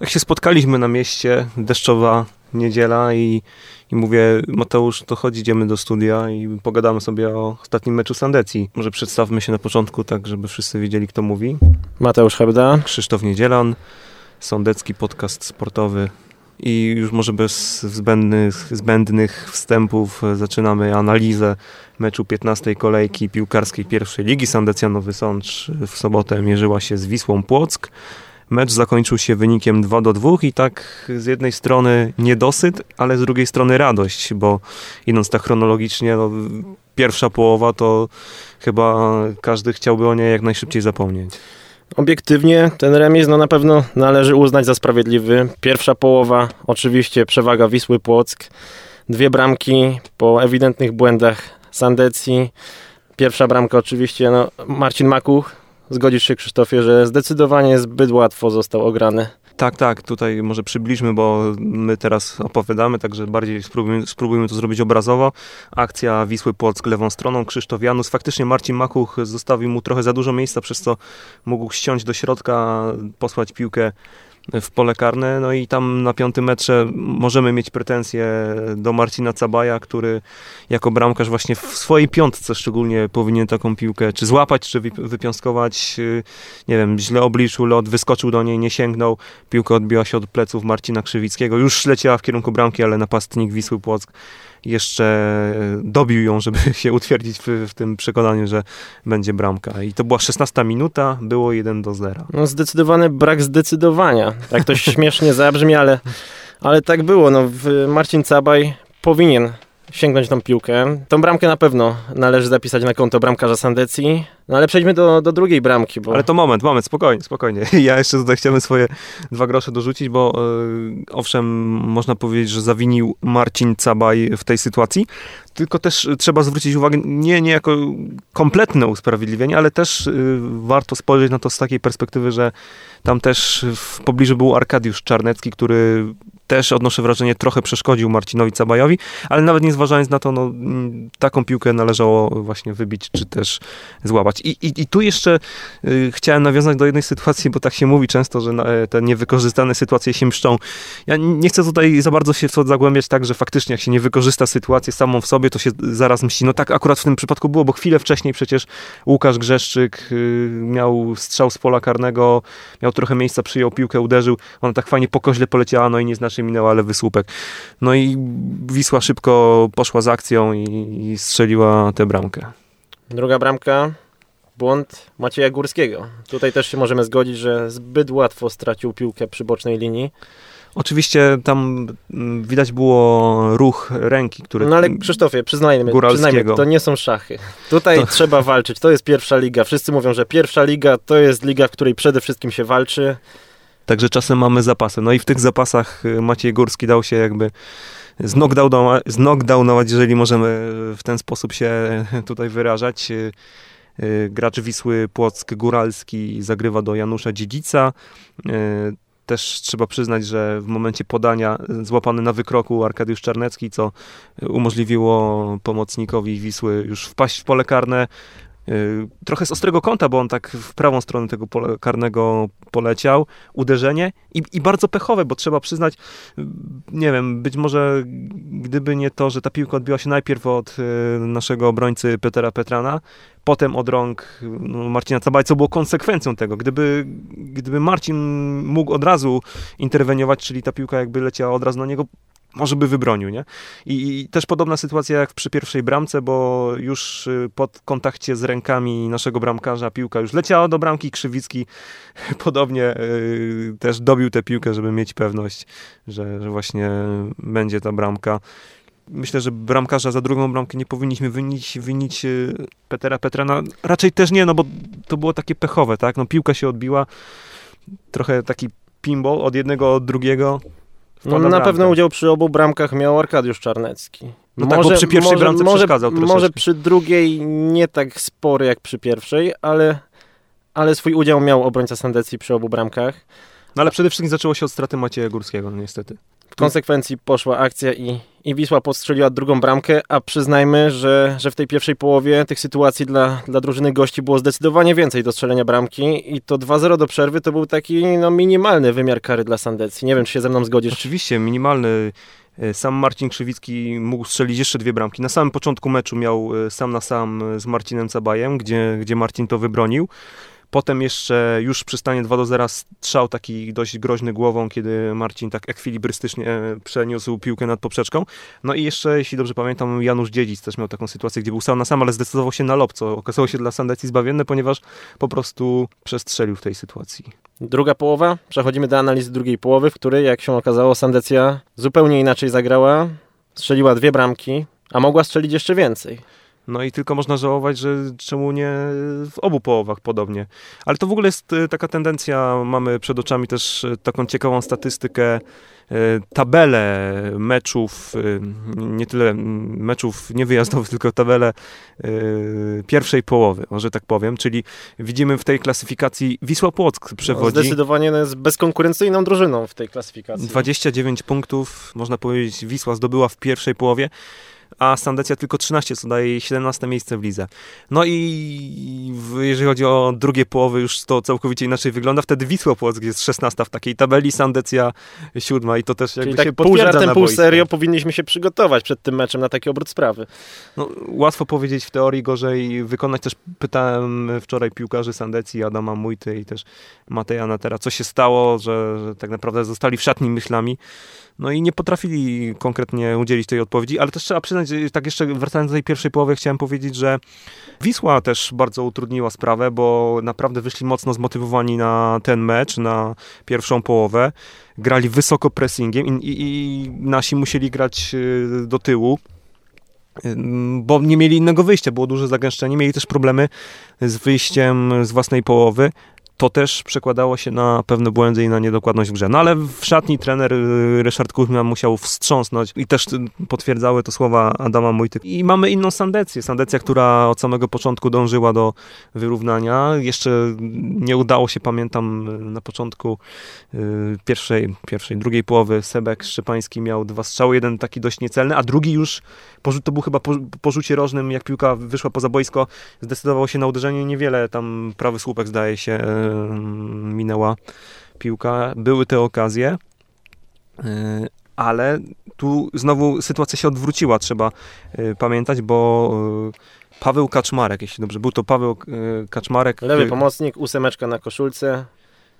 Jak się spotkaliśmy na mieście, deszczowa niedziela i, i mówię, Mateusz, to chodź, idziemy do studia i pogadamy sobie o ostatnim meczu Sandecji. Może przedstawmy się na początku, tak żeby wszyscy wiedzieli, kto mówi. Mateusz Hebda. Krzysztof Niedzielan, Sądecki podcast sportowy. I już może bez zbędnych, zbędnych wstępów zaczynamy analizę meczu 15 kolejki piłkarskiej pierwszej ligi. Sandecja Nowy Sącz w sobotę mierzyła się z Wisłą Płock. Mecz zakończył się wynikiem 2 do 2 i tak z jednej strony niedosyt, ale z drugiej strony radość, bo idąc tak chronologicznie, no, pierwsza połowa to chyba każdy chciałby o niej jak najszybciej zapomnieć. Obiektywnie ten remis no na pewno należy uznać za sprawiedliwy. Pierwsza połowa, oczywiście przewaga Wisły Płock. Dwie bramki po ewidentnych błędach Sandecji. Pierwsza bramka oczywiście no, Marcin Makuch Zgodzisz się, Krzysztofie, że zdecydowanie zbyt łatwo został ograny. Tak, tak, tutaj może przybliżmy, bo my teraz opowiadamy, także bardziej spróbujmy, spróbujmy to zrobić obrazowo. Akcja Wisły Płock lewą stroną, Krzysztof Janus. Faktycznie Marcin Makuch zostawił mu trochę za dużo miejsca, przez co mógł ściąć do środka, posłać piłkę w pole karne. No i tam na piątym metrze możemy mieć pretensje do Marcina Cabaja, który jako bramkarz właśnie w swojej piątce szczególnie powinien taką piłkę czy złapać, czy wypiąskować. Nie wiem, źle obliczył lot, wyskoczył do niej, nie sięgnął. Piłka odbiła się od pleców Marcina Krzywickiego. Już leciała w kierunku bramki, ale napastnik Wisły Płock jeszcze e, dobił ją, żeby się utwierdzić w, w, tym przekonaniu, że będzie bramka. I to była 16 minuta, było 1 do 0. No zdecydowany brak zdecydowania. Tak to śmiesznie zabrzmi, ale, ale tak było. No, Marcin Cabaj powinien sięgnąć tą piłkę. Tą bramkę na pewno należy zapisać na konto bramkarza Sandecji. No ale przejdźmy do, do drugiej bramki. Bo... Ale to moment, moment, spokojnie, spokojnie. Ja jeszcze tutaj chciałem swoje dwa grosze dorzucić, bo yy, owszem, można powiedzieć, że zawinił Marcin Cabaj w tej sytuacji, tylko też trzeba zwrócić uwagę, nie, nie jako kompletne usprawiedliwienie, ale też yy, warto spojrzeć na to z takiej perspektywy, że tam też w pobliżu był Arkadiusz Czarnecki, który też odnoszę wrażenie trochę przeszkodził Marcinowi Cabajowi, ale nawet nie zważając na to, no, taką piłkę należało właśnie wybić, czy też złapać. I, i, i tu jeszcze y, chciałem nawiązać do jednej sytuacji, bo tak się mówi często, że na, te niewykorzystane sytuacje się mszczą. Ja nie chcę tutaj za bardzo się w to zagłębiać tak, że faktycznie jak się nie wykorzysta sytuację samą w sobie, to się zaraz mści. No tak akurat w tym przypadku było, bo chwilę wcześniej przecież Łukasz Grzeszczyk y, miał strzał z pola karnego, miał trochę miejsca, przyjął piłkę, uderzył, ona tak fajnie po koźle poleciała, no i nie znaczy minęła lewy słupek. No i Wisła szybko poszła z akcją i, i strzeliła tę bramkę. Druga bramka błąd Macieja Górskiego. Tutaj też się możemy zgodzić, że zbyt łatwo stracił piłkę przy bocznej linii. Oczywiście tam mm, widać było ruch ręki, który... No ale Krzysztofie, przyznajmy, przyznajmy to nie są szachy. Tutaj to... trzeba walczyć, to jest pierwsza liga. Wszyscy mówią, że pierwsza liga to jest liga, w której przede wszystkim się walczy. Także czasem mamy zapasy. No i w tych zapasach y, Maciej Górski dał się jakby knockdownować, jeżeli możemy w ten sposób się tutaj wyrażać. Y, y, gracz Wisły Płock Góralski zagrywa do Janusza Dziedzica. Też trzeba przyznać, że w momencie podania złapany na wykroku Arkadiusz Czarnecki, co umożliwiło pomocnikowi Wisły już wpaść w pole karne, Y, trochę z ostrego kąta, bo on tak w prawą stronę tego pole karnego poleciał, uderzenie i, i, bardzo pechowe, bo trzeba przyznać, y, nie wiem, być może gdyby nie to, że ta piłka odbiła się najpierw od y, naszego obrońcy Petera Petrana, potem od rąk no, Marcina Cabaj, co było konsekwencją tego. Gdyby, gdyby Marcin mógł od razu interweniować, czyli ta piłka jakby leciała od razu na niego, może by wybronił, nie? I, I, też podobna sytuacja jak przy pierwszej bramce, bo już y, pod kontakcie z rękami naszego bramkarza piłka już leciała do bramki, Krzywicki podobnie y, też dobił tę piłkę, żeby mieć pewność, że, że właśnie będzie ta bramka. Myślę, że bramkarza za drugą bramkę nie powinniśmy winić, winić y, Petera Petrana. Raczej też nie, no bo to było takie pechowe, tak? No piłka się odbiła, trochę taki pinball od jednego od drugiego no, na pewno udział przy obu bramkach miał Arkadiusz Czarnecki. No może, tak, przy pierwszej może, bramce może, przeszkadzał troszeczkę. Może przy drugiej nie tak spory jak przy pierwszej, ale, ale swój udział miał obrońca Sandecji przy obu bramkach. No ale przede wszystkim zaczęło się od straty Macieja Górskiego, no niestety. W konsekwencji poszła akcja i, i Wisła postrzeliła drugą bramkę, a przyznajmy, że, że w tej pierwszej połowie tych sytuacji dla, dla drużyny gości było zdecydowanie więcej do strzelenia bramki i to 2-0 do przerwy to był taki no, minimalny wymiar kary dla Sandecji. Nie wiem, czy się ze mną zgodzisz. Oczywiście, minimalny. E, sam Marcin Krzywicki mógł strzelić jeszcze dwie bramki. Na samym początku meczu miał e, sam na sam z Marcinem Cabajem, gdzie, gdzie Marcin to wybronił. Potem jeszcze już przy stanie 2 do 0 strzał taki dość groźny głową, kiedy Marcin tak ekwilibrystycznie e, przeniósł piłkę nad poprzeczką. No i jeszcze, jeśli dobrze pamiętam, Janusz Dziedzic też miał taką sytuację, gdzie był sam na sam, ale zdecydował się na lob, co okazało się dla Sandecji zbawienne, ponieważ po prostu przestrzelił w tej sytuacji. Druga połowa. Przechodzimy do analizy drugiej połowy, w której, jak się okazało, Sandecja zupełnie inaczej zagrała. Strzeliła dwie bramki, a mogła strzelić jeszcze więcej. No i tylko można żałować, że czemu nie w obu połowach podobnie. Ale to w ogóle jest e, taka tendencja, mamy przed oczami też e, taką ciekawą statystykę, e, tabelę meczów, nie tyle meczów niewyjazdowych, tylko tabelę pierwszej połowy, może tak powiem, czyli widzimy w tej klasyfikacji Wisła Płock przewodzi. No, zdecydowanie jest bezkonkurencyjną drużyną w tej klasyfikacji. 29 punktów, można powiedzieć, Wisła zdobyła w pierwszej połowie a Sandecja tylko 13, co daje jej 17 miejsce w lidze. No i jeżeli chodzi o drugie połowy, już to całkowicie inaczej wygląda. Wtedy Wisła Płock jest 16 w takiej tabeli, Sandecja 7 i to też jakby Czyli się tak pół żartem, pół serio powinniśmy się przygotować przed tym meczem na taki obrót sprawy. No, łatwo powiedzieć w teorii, gorzej wykonać. Też pytałem wczoraj piłkarzy Sandecji, Adama Mujty i też Mateja Natera, co się stało, że, że tak naprawdę zostali w szatni myślami. No i nie potrafili konkretnie udzielić tej odpowiedzi, ale też trzeba przyznać, tak jeszcze wracając do tej pierwszej połowy, chciałem powiedzieć, że Wisła też bardzo utrudniła sprawę, bo naprawdę wyszli mocno zmotywowani na ten mecz, na pierwszą połowę. Grali wysoko pressingiem i, i, i nasi musieli grać y, do tyłu y, bo nie mieli innego wyjścia, było duże zagęszczenie, mieli też problemy z wyjściem z własnej połowy, to też przekładało się na pewne błędy i na niedokładność w grze. No ale w szatni trener y, Ryszard Kuchman musiał wstrząsnąć i też potwierdzały to słowa Adama Mujty. I mamy inną Sandecję. Sandecja, która od samego początku dążyła do wyrównania. Jeszcze nie udało się, pamiętam, na początku y, pierwszej, pierwszej drugiej połowy Sebek Szczepański miał dwa strzały, jeden taki dość niecelny, a drugi już, to był chyba po, po rzucie rożnym, jak piłka wyszła poza boisko, zdecydował się na uderzenie. Niewiele tam prawy słupek zdaje się minęła piłka. Były te okazje, e, ale tu znowu sytuacja się odwróciła, trzeba e, pamiętać, bo e, Paweł Kaczmarek, jeśli dobrze, był to Paweł Kaczmarek. Lewy pomocnik, ósemeczka na koszulce.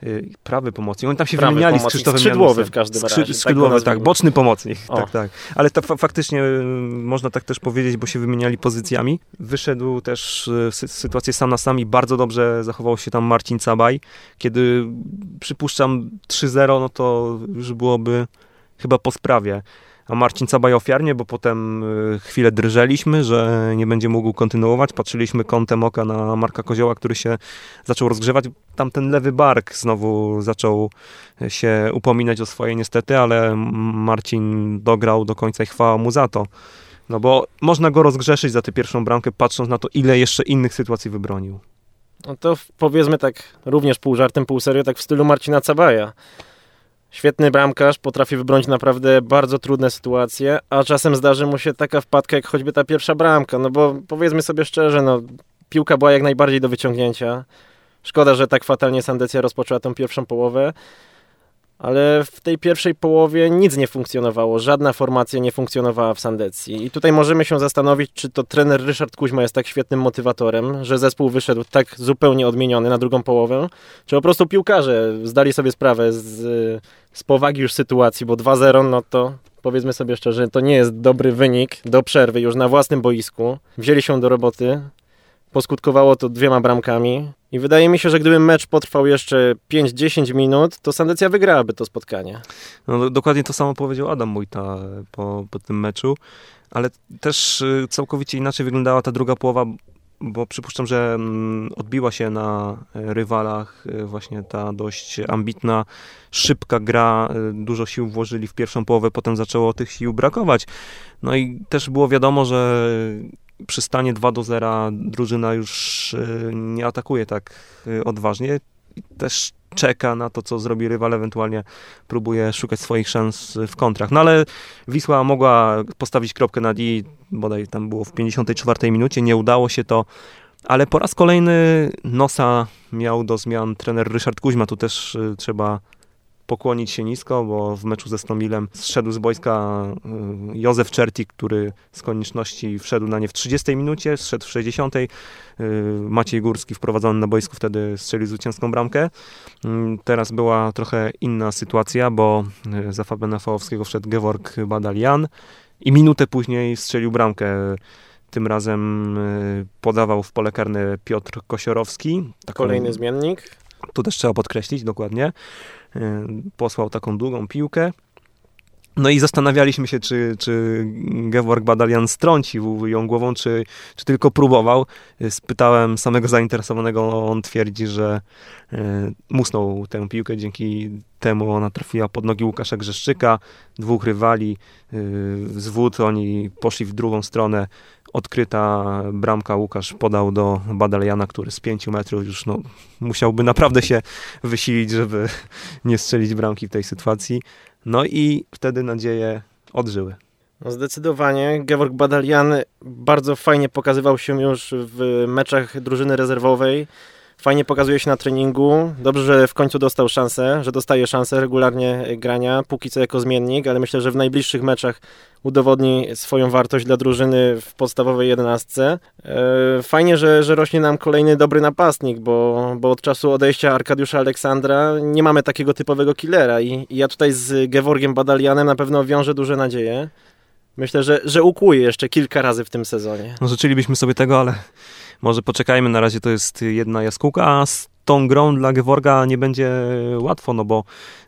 Y, prawy pomocnik. Oni tam się prawy wymieniali z Krzysztofem Skrzydłowy w każdym razie. Skrzyd, tak skrzydłowy, tak, tak boczny pomocnik. O. Tak, tak. Ale to fa faktycznie y, można tak też powiedzieć, bo się wymieniali pozycjami. Wyszedł też y, w sytuację sam na sam i bardzo dobrze zachował się tam Marcin Cabaj. Kiedy przypuszczam 3-0, no to już byłoby chyba po sprawie a Marcin Cabaj ofiarnie, bo potem y, chwilę drżeliśmy, że nie będzie mógł kontynuować. Patrzyliśmy kątem oka na Marka Kozioła, który się zaczął rozgrzewać. Tam ten lewy bark znowu zaczął się upominać o swoje niestety, ale Marcin dograł do końca i chwała mu za to. No bo można go rozgrzeszyć za tę pierwszą bramkę, patrząc na to, ile jeszcze innych sytuacji wybronił. No to powiedzmy tak również pół żartem, pół serio, tak w stylu Marcina Cabaja. Świetny bramkarz, potrafi wybronić naprawdę bardzo trudne sytuacje, a czasem zdarzy mu się taka wpadka jak choćby ta pierwsza bramka, no bo powiedzmy sobie szczerze, no piłka była jak najbardziej do wyciągnięcia. Szkoda, że tak fatalnie Sandecja rozpoczęła tą pierwszą połowę ale w tej pierwszej połowie nic nie funkcjonowało, żadna formacja nie funkcjonowała w Sandecji. I tutaj możemy się zastanowić, czy to trener Ryszard Kuźma jest tak świetnym motywatorem, że zespół wyszedł tak zupełnie odmieniony na drugą połowę, czy po prostu piłkarze zdali sobie sprawę z, z powagi już sytuacji, bo 2-0, no to powiedzmy sobie szczerze, to nie jest dobry wynik do przerwy już na własnym boisku. Wzięli się do roboty, Poskutkowało to dwiema bramkami i wydaje mi się, że gdyby mecz potrwał jeszcze 5-10 minut, to Sandecja wygrałaby to spotkanie. No, dokładnie to samo powiedział Adam Mujta po, po tym meczu, ale też y, całkowicie inaczej wyglądała ta druga połowa, bo przypuszczam, że mm, odbiła się na rywalach y, właśnie ta dość ambitna, szybka gra. Dużo sił włożyli w pierwszą połowę, potem zaczęło tych sił brakować. No i też było wiadomo, że przy stanie 2 do 0 drużyna już y, nie atakuje tak y, odważnie. Też czeka na to, co zrobi rywal, ewentualnie próbuje szukać swoich szans w kontrach. No ale Wisła mogła postawić kropkę na D, bodaj tam było w 54 minucie, nie udało się to, ale po raz kolejny nosa miał do zmian trener Ryszard Kuźma, tu też y, trzeba pokłonić się nisko, bo w meczu ze Stomilem zszedł z boiska y, Józef Czertik, który z konieczności wszedł na nie w 30 minucie, zszedł w 60. Y, Maciej Górski wprowadzony na boisku wtedy strzelił zwycięską bramkę. Mm, teraz była trochę inna sytuacja, bo y, za Fabiana Fałowskiego wszedł Geworg Badalian i minutę później strzelił bramkę. Tym razem podawał w pole karne Piotr Kosiorowski. Taką, Kolejny zmiennik. To też trzeba podkreślić dokładnie. Y, posłał taką długą piłkę. No i zastanawialiśmy się, czy, czy Badalian strącił ją głową, czy, czy tylko próbował. Y, spytałem samego zainteresowanego, on twierdzi, że y, musnął tę piłkę, dzięki temu ona trafiła pod nogi Łukasza Grzeszczyka, dwóch rywali z wód, oni poszli w drugą stronę, odkryta bramka Łukasz podał do Badaliana, który z pięciu metrów już no, musiałby naprawdę się wysilić, żeby nie strzelić bramki w tej sytuacji. No i wtedy nadzieje odżyły. No zdecydowanie. Georg Badalian bardzo fajnie pokazywał się już w meczach drużyny rezerwowej fajnie pokazuje się na treningu. Dobrze, że w końcu dostał szansę, że dostaje szansę regularnie grania, póki co jako zmiennik, ale myślę, że w najbliższych meczach udowodni swoją wartość dla drużyny w podstawowej jedenastce. E, fajnie, że, że rośnie nam kolejny dobry napastnik, bo, bo od czasu odejścia Arkadiusza Aleksandra nie mamy takiego typowego killera i, i ja tutaj z Geworgiem Badalianem na pewno wiążę duże nadzieje. Myślę, że, że ukłuje jeszcze kilka razy w tym sezonie. No życzylibyśmy sobie tego, ale może poczekajmy, na razie to jest jedna jaskółka, a z tą grą dla Geworga nie będzie łatwo, no bo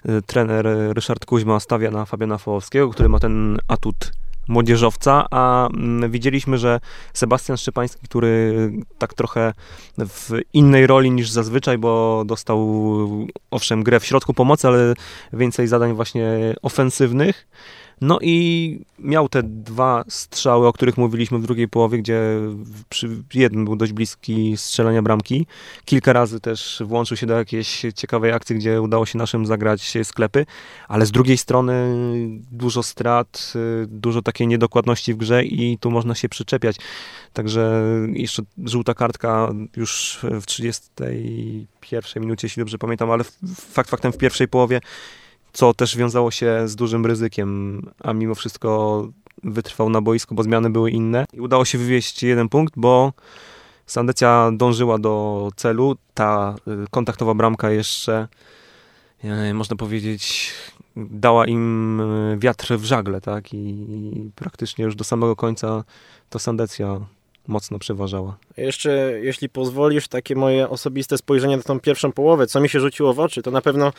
y, trener Ryszard Kuźma stawia na Fabiana Fołowskiego, który ma ten atut młodzieżowca, a mm, widzieliśmy, że Sebastian Szczepański, który tak trochę w innej roli niż zazwyczaj, bo dostał owszem grę w środku pomocy, ale więcej zadań właśnie ofensywnych, no i miał te dwa strzały, o których mówiliśmy w drugiej połowie, gdzie przy był dość bliski strzelania bramki. Kilka razy też włączył się do jakiejś ciekawej akcji, gdzie udało się naszym zagrać sklepy, ale z drugiej strony dużo strat, dużo takiej niedokładności w grze i tu można się przyczepiać. Także jeszcze żółta kartka już w 31 minucie, jeśli dobrze pamiętam, ale fakt faktem w pierwszej połowie co też wiązało się z dużym ryzykiem, a mimo wszystko wytrwał na boisku, bo zmiany były inne. I udało się wywieźć jeden punkt, bo Sandecja dążyła do celu. Ta y, kontaktowa bramka jeszcze, y, można powiedzieć, dała im y, wiatr w żagle, tak? I praktycznie już do samego końca to Sandecja mocno przeważała. Jeszcze, jeśli pozwolisz, takie moje osobiste spojrzenie na tą pierwszą połowę, co mi się rzuciło w oczy, to na pewno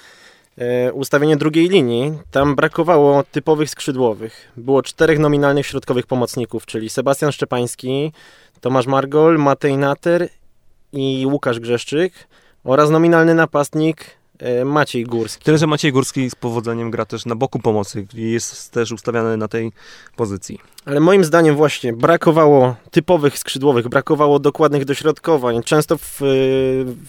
ustawienie drugiej linii, tam brakowało typowych skrzydłowych. Było czterech nominalnych środkowych pomocników, czyli Sebastian Szczepański, Tomasz Margol, Matej Nater i Łukasz Grzeszczyk oraz nominalny napastnik E, Maciej Górski. Tyle, że Maciej Górski z powodzeniem gra też na boku pomocy i jest też ustawiany na tej pozycji. Ale moim zdaniem właśnie brakowało typowych skrzydłowych, brakowało dokładnych dośrodkowań. Często w,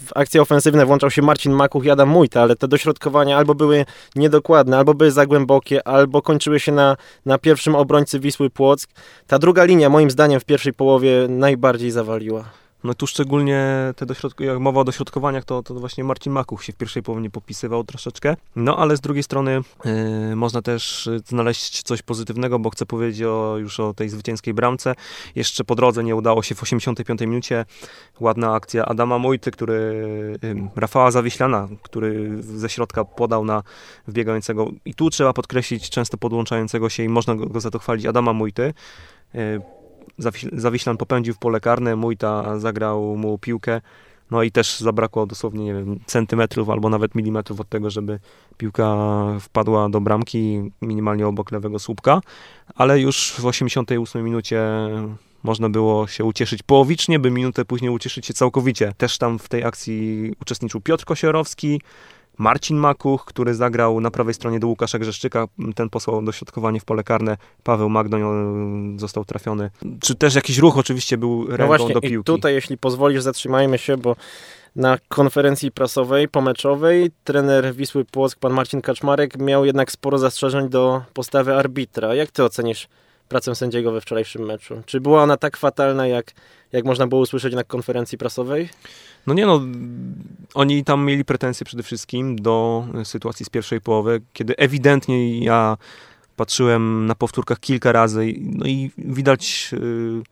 w akcje ofensywne włączał się Marcin Makuch i Adam Mujta, ale te dośrodkowania albo były niedokładne, albo były za głębokie, albo kończyły się na, na pierwszym obrońcy Wisły Płock. Ta druga linia moim zdaniem w pierwszej połowie najbardziej zawaliła. No tu szczególnie te dośrodki, jak mowa o dośrodkowaniach, to, to właśnie Marcin Makuch się w pierwszej połowie popisywał troszeczkę. No ale z drugiej strony yy, można też znaleźć coś pozytywnego, bo chcę powiedzieć o, już o tej zwycięskiej bramce. Jeszcze po drodze nie udało się w 85 minucie. Ładna akcja Adama Mojty, który yy, Rafała Zawiślana, który ze środka podał na wbiegającego i tu trzeba podkreślić często podłączającego się i można go, go za to chwalić Adama Mojty. Zawiślan popędził w pole karne, Mujta zagrał mu piłkę, no i też zabrakło dosłownie, nie wiem, centymetrów albo nawet milimetrów od tego, żeby piłka wpadła do bramki minimalnie obok lewego słupka, ale już w 88 minucie można było się ucieszyć. Połowicznie, by minutę później ucieszyć się całkowicie. Też tam w tej akcji uczestniczył Piotr Kosiorowski, Marcin Makuch, który zagrał na prawej stronie do Łukasza Grzeszczyka, ten posłał dośrodkowanie w pole karne, Paweł Magdoń został trafiony. Czy też jakiś ruch oczywiście był ręką no właśnie, do piłki. I tutaj, jeśli pozwolisz, zatrzymajmy się, bo Na konferencji prasowej, pomeczowej, trener Wisły Płock, pan Marcin Kaczmarek, miał jednak sporo zastrzeżeń do postawy arbitra. Jak ty ocenisz pracę sędziego we wczorajszym meczu? Czy była ona tak fatalna, jak, jak można było usłyszeć na konferencji prasowej? No nie no, oni tam mieli pretensje przede wszystkim do sytuacji z pierwszej połowy, kiedy ewidentnie ja patrzyłem na powtórkach kilka razy, no i widać yy,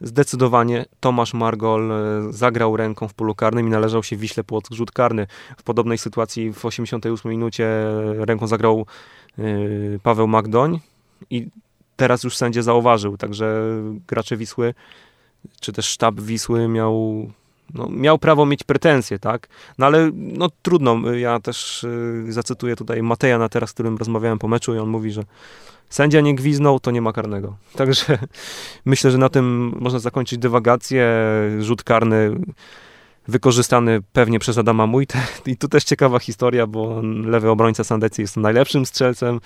zdecydowanie Tomasz Margol yy, zagrał ręką w polu karnym i należał się Wiśle Płock rzut karny. W podobnej sytuacji w 88 minucie ręką zagrał yy, Paweł Magdoń i teraz już sędzia zauważył, także gracze Wisły, czy też sztab Wisły miał no, miał prawo mieć pretensje, tak? No ale no trudno, ja też y, zacytuję tutaj Mateja na teraz, z którym rozmawiałem po meczu i on mówi, że sędzia nie gwiznął, to nie ma karnego. Także myślę, że na tym można zakończyć dywagację. Rzut karny wykorzystany pewnie przez Adama Mujtę. I tu też ciekawa historia, bo lewy obrońca Sandecji jest najlepszym strzelcem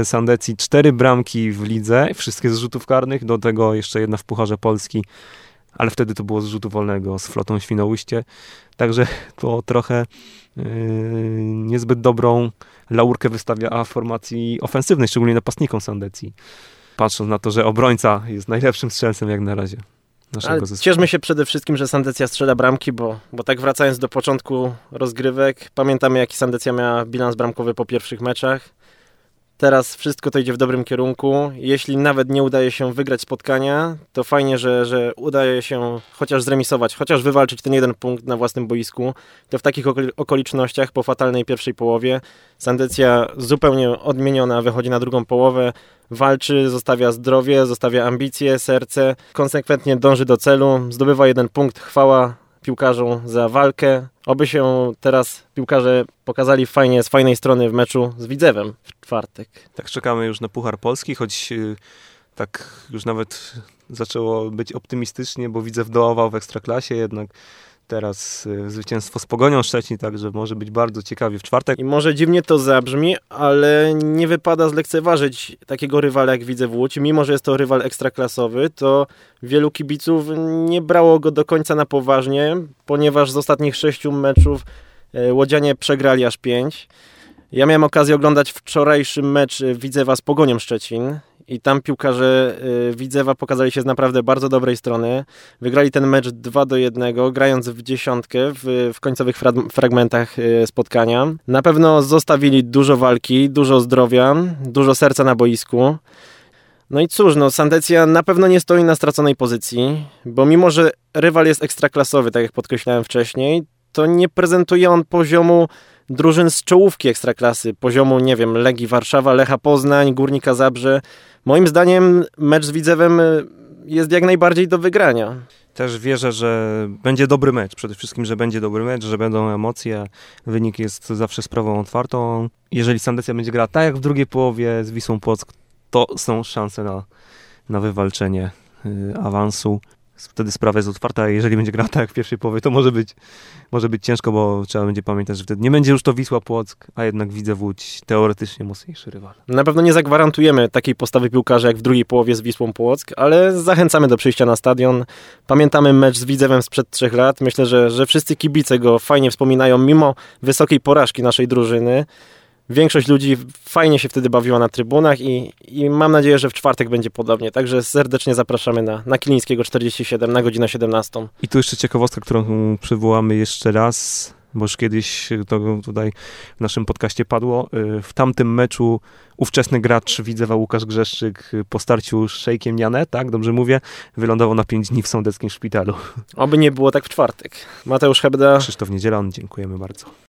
y, Sandecji. Cztery bramki w lidze, wszystkie z rzutów karnych, do tego jeszcze jedna w Pucharze Polski ale wtedy to było z rzutu wolnego z flotą Świnoujście, także to trochę yy, niezbyt dobrą laurkę wystawia formacji ofensywnej, szczególnie napastnikom Sandecji, patrząc na to, że obrońca jest najlepszym strzelcem jak na razie. Ale cieszmy się przede wszystkim, że Sandecja strzela bramki, bo, bo tak wracając do początku rozgrywek, pamiętamy jaki Sandecja miała bilans bramkowy po pierwszych meczach. Teraz wszystko to idzie w dobrym kierunku. Jeśli nawet nie udaje się wygrać spotkania, to fajnie, że, że udaje się chociaż zremisować, chociaż wywalczyć ten jeden punkt na własnym boisku. To w takich okolicznościach po fatalnej pierwszej połowie Sandecja zupełnie odmieniona wychodzi na drugą połowę, walczy, zostawia zdrowie, zostawia ambicje, serce, konsekwentnie dąży do celu, zdobywa jeden punkt. Chwała piłkarzom za walkę. Oby się teraz piłkarze pokazali fajnie, z fajnej strony w meczu z Widzewem w czwartek. Tak czekamy już na Puchar Polski, choć y, tak już nawet zaczęło być optymistycznie, bo Widzew dołował w Ekstraklasie, jednak teraz y, zwycięstwo z Pogonią Szczecin, także może być bardzo ciekawie w czwartek. I może dziwnie to zabrzmi, ale nie wypada zlekceważyć takiego rywala jak widzę w Łódź. Mimo, że jest to rywal ekstraklasowy, to wielu kibiców nie brało go do końca na poważnie, ponieważ z ostatnich sześciu meczów e, Łodzianie przegrali aż pięć. Ja miałem okazję oglądać wczorajszy mecz Widzewa z Pogonią Szczecin i tam piłkarze y, Widzewa pokazali się z naprawdę bardzo dobrej strony. Wygrali ten mecz 2 do 1, grając w dziesiątkę w, w końcowych fra fragmentach y, spotkania. Na pewno zostawili dużo walki, dużo zdrowia, dużo serca na boisku. No i cóż, no Sandecja na pewno nie stoi na straconej pozycji, bo mimo, że rywal jest ekstraklasowy, tak jak podkreślałem wcześniej, to nie prezentuje on poziomu drużyn z czołówki ekstraklasy, poziomu, nie wiem, Legii Warszawa, Lecha Poznań, Górnika Zabrze. Moim zdaniem mecz z Widzewem y, jest jak najbardziej do wygrania. Też wierzę, że będzie dobry mecz. Przede wszystkim, że będzie dobry mecz, że będą emocje. Wynik jest zawsze sprawą otwartą. Jeżeli Sandecja będzie grała tak jak w drugiej połowie z Wisłą Płock, to są szanse na, na wywalczenie y, awansu wtedy sprawa jest otwarta, a jeżeli będzie grał tak jak w pierwszej połowie, to może być, może być ciężko, bo trzeba będzie pamiętać, że wtedy nie będzie już to Wisła Płock, a jednak widzę Łódź teoretycznie mocniejszy rywal. Na pewno nie zagwarantujemy takiej postawy piłkarza jak w drugiej połowie z Wisłą Płock, ale zachęcamy do przyjścia na stadion. Pamiętamy mecz z Widzewem sprzed trzech lat. Myślę, że, że wszyscy kibice go fajnie wspominają, mimo wysokiej porażki naszej drużyny większość ludzi fajnie się wtedy bawiła na trybunach i, i mam nadzieję, że w czwartek będzie podobnie. Także serdecznie zapraszamy na, na Kilińskiego 47 na godzinę 17. I tu jeszcze ciekawostka, którą przywołamy jeszcze raz, bo już kiedyś to tutaj w naszym podcaście padło. Y, w tamtym meczu ówczesny gracz Widzewa Łukasz Grzeszczyk po starciu z Szejkiem Niane, tak, dobrze mówię, wylądował na 5 dni w sądeckim szpitalu. Oby nie było tak w czwartek. Mateusz Hebda. Krzysztof Niedzielan, dziękujemy bardzo.